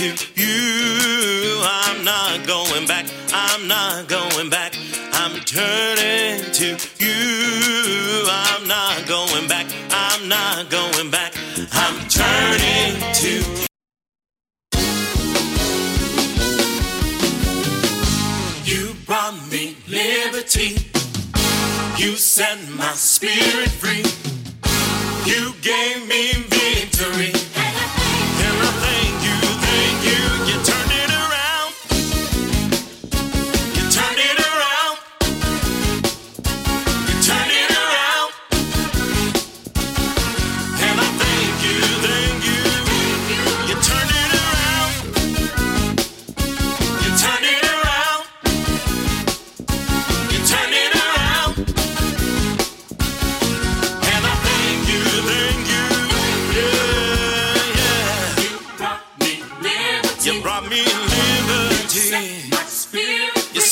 to you. I'm not going back. I'm not going back. I'm turning to you. I'm not going back. I'm not going back. I'm turning to you. Brought me liberty. You set my spirit free. You gave me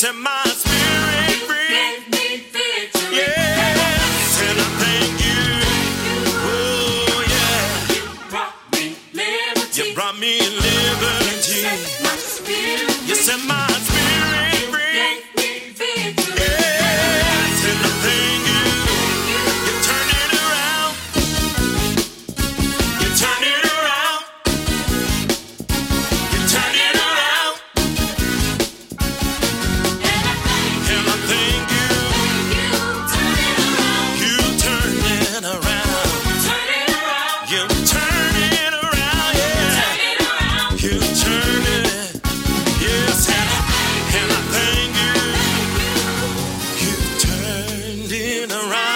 Listen, my been around.